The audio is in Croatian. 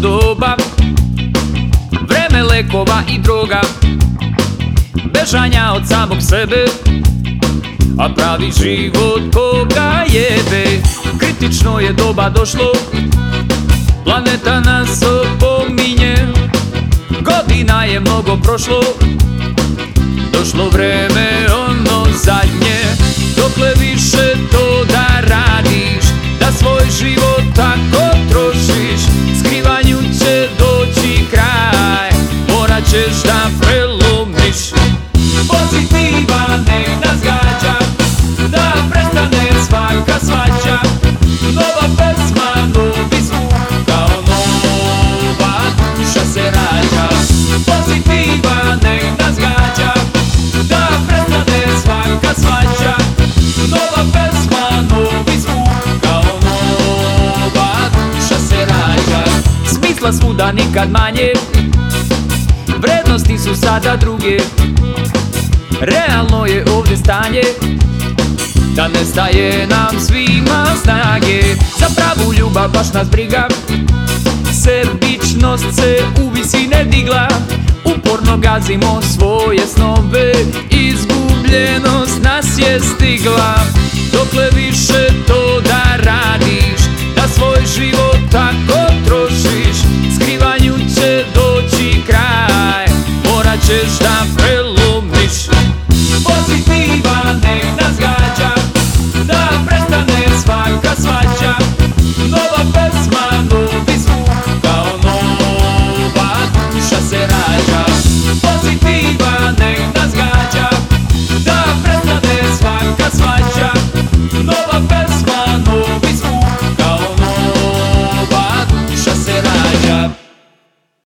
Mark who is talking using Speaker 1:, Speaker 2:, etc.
Speaker 1: doba. Vreme lekova i droga Bežanja od samog sebe A pravi život koga jebe. Kritično je doba došlo Planeta nas opominje. Godina je mnogo prošlo Došlo vreme ono zadnje. Dokle više to da radiš Da svoj život tako trošiš? Pozitiva nek nas gađa Da prestane svaka svađa. Nova pesma, novi zvuk Kao nova duša se rađa. Pozitiva nek nas gađa Da prestane svaka svađa. Nova pesma, novi zvuk Kao nova duša se rađa. Smisla svuda nikad manje Vrednosti su sada druge Realno je ovdje stanje Da nestaje nam svima snage. Za pravu ljubav baš nas briga Sebičnost se u visine digla. Uporno gazimo svoje snove Izgubljenost nas je stigla